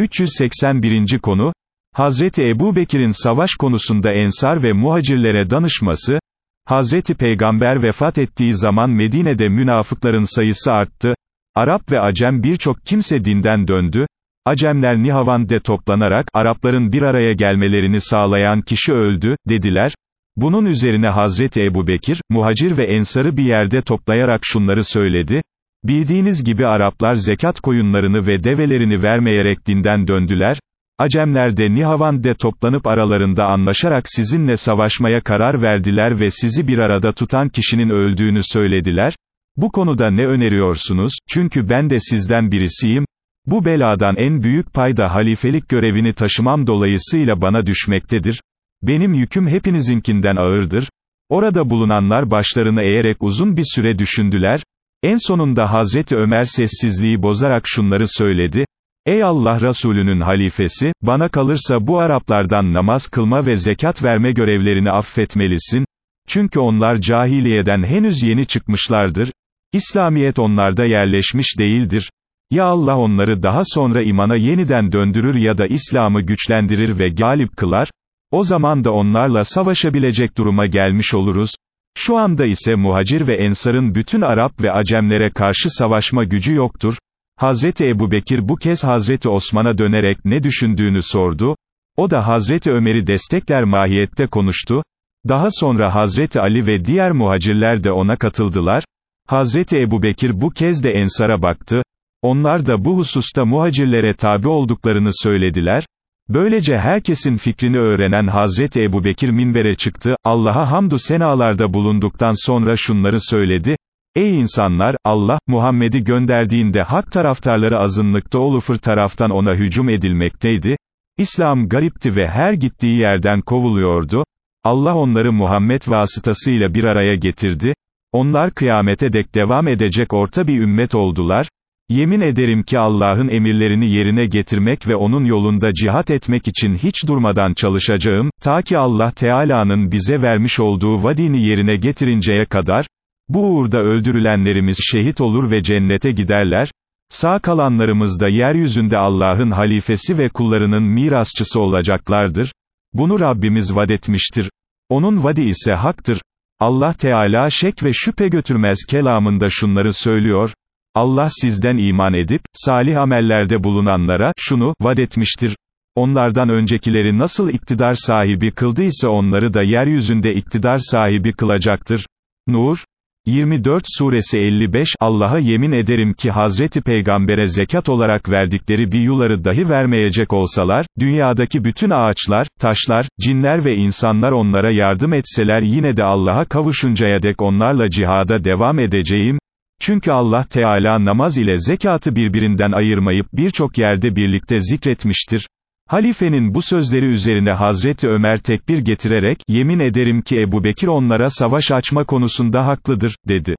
381. konu, Hazreti Ebu Bekir'in savaş konusunda ensar ve muhacirlere danışması, Hazreti Peygamber vefat ettiği zaman Medine'de münafıkların sayısı arttı, Arap ve Acem birçok kimse dinden döndü, Acemler Nihavan'de toplanarak, Arapların bir araya gelmelerini sağlayan kişi öldü, dediler, bunun üzerine Hazreti Ebu Bekir, muhacir ve ensarı bir yerde toplayarak şunları söyledi, Bildiğiniz gibi Araplar zekat koyunlarını ve develerini vermeyerek dinden döndüler, Acemler de Nihavan'de toplanıp aralarında anlaşarak sizinle savaşmaya karar verdiler ve sizi bir arada tutan kişinin öldüğünü söylediler, bu konuda ne öneriyorsunuz, çünkü ben de sizden birisiyim, bu beladan en büyük payda halifelik görevini taşımam dolayısıyla bana düşmektedir, benim yüküm hepinizinkinden ağırdır, orada bulunanlar başlarını eğerek uzun bir süre düşündüler, en sonunda Hazreti Ömer sessizliği bozarak şunları söyledi, Ey Allah Resulünün halifesi, bana kalırsa bu Araplardan namaz kılma ve zekat verme görevlerini affetmelisin, çünkü onlar cahiliyeden henüz yeni çıkmışlardır, İslamiyet onlarda yerleşmiş değildir, ya Allah onları daha sonra imana yeniden döndürür ya da İslam'ı güçlendirir ve galip kılar, o zaman da onlarla savaşabilecek duruma gelmiş oluruz, şu anda ise muhacir ve ensarın bütün Arap ve Acemlere karşı savaşma gücü yoktur. Hazreti Ebu Bekir bu kez Hazreti Osman'a dönerek ne düşündüğünü sordu. O da Hazreti Ömer'i destekler mahiyette konuştu. Daha sonra Hazreti Ali ve diğer muhacirler de ona katıldılar. Hazreti Ebu Bekir bu kez de Ensar'a baktı. Onlar da bu hususta muhacirlere tabi olduklarını söylediler. Böylece herkesin fikrini öğrenen Hazreti Ebu Bekir minbere çıktı, Allah'a hamdü senalarda bulunduktan sonra şunları söyledi, Ey insanlar, Allah, Muhammed'i gönderdiğinde hak taraftarları azınlıkta olufur taraftan ona hücum edilmekteydi, İslam garipti ve her gittiği yerden kovuluyordu, Allah onları Muhammed vasıtasıyla bir araya getirdi, onlar kıyamete dek devam edecek orta bir ümmet oldular, Yemin ederim ki Allah'ın emirlerini yerine getirmek ve onun yolunda cihat etmek için hiç durmadan çalışacağım, ta ki Allah Teala'nın bize vermiş olduğu vadini yerine getirinceye kadar, bu uğurda öldürülenlerimiz şehit olur ve cennete giderler, sağ kalanlarımız da yeryüzünde Allah'ın halifesi ve kullarının mirasçısı olacaklardır, bunu Rabbimiz vadetmiştir, onun vadi ise haktır, Allah Teala şek ve şüphe götürmez kelamında şunları söylüyor, Allah sizden iman edip, salih amellerde bulunanlara, şunu, vadetmiştir. Onlardan öncekileri nasıl iktidar sahibi kıldıysa onları da yeryüzünde iktidar sahibi kılacaktır. Nur, 24 suresi 55 Allah'a yemin ederim ki Hazreti Peygamber'e zekat olarak verdikleri bir yuları dahi vermeyecek olsalar, dünyadaki bütün ağaçlar, taşlar, cinler ve insanlar onlara yardım etseler yine de Allah'a kavuşuncaya dek onlarla cihada devam edeceğim, çünkü Allah Teala namaz ile zekatı birbirinden ayırmayıp birçok yerde birlikte zikretmiştir. Halifenin bu sözleri üzerine Hazreti Ömer tekbir getirerek, yemin ederim ki Ebu Bekir onlara savaş açma konusunda haklıdır, dedi.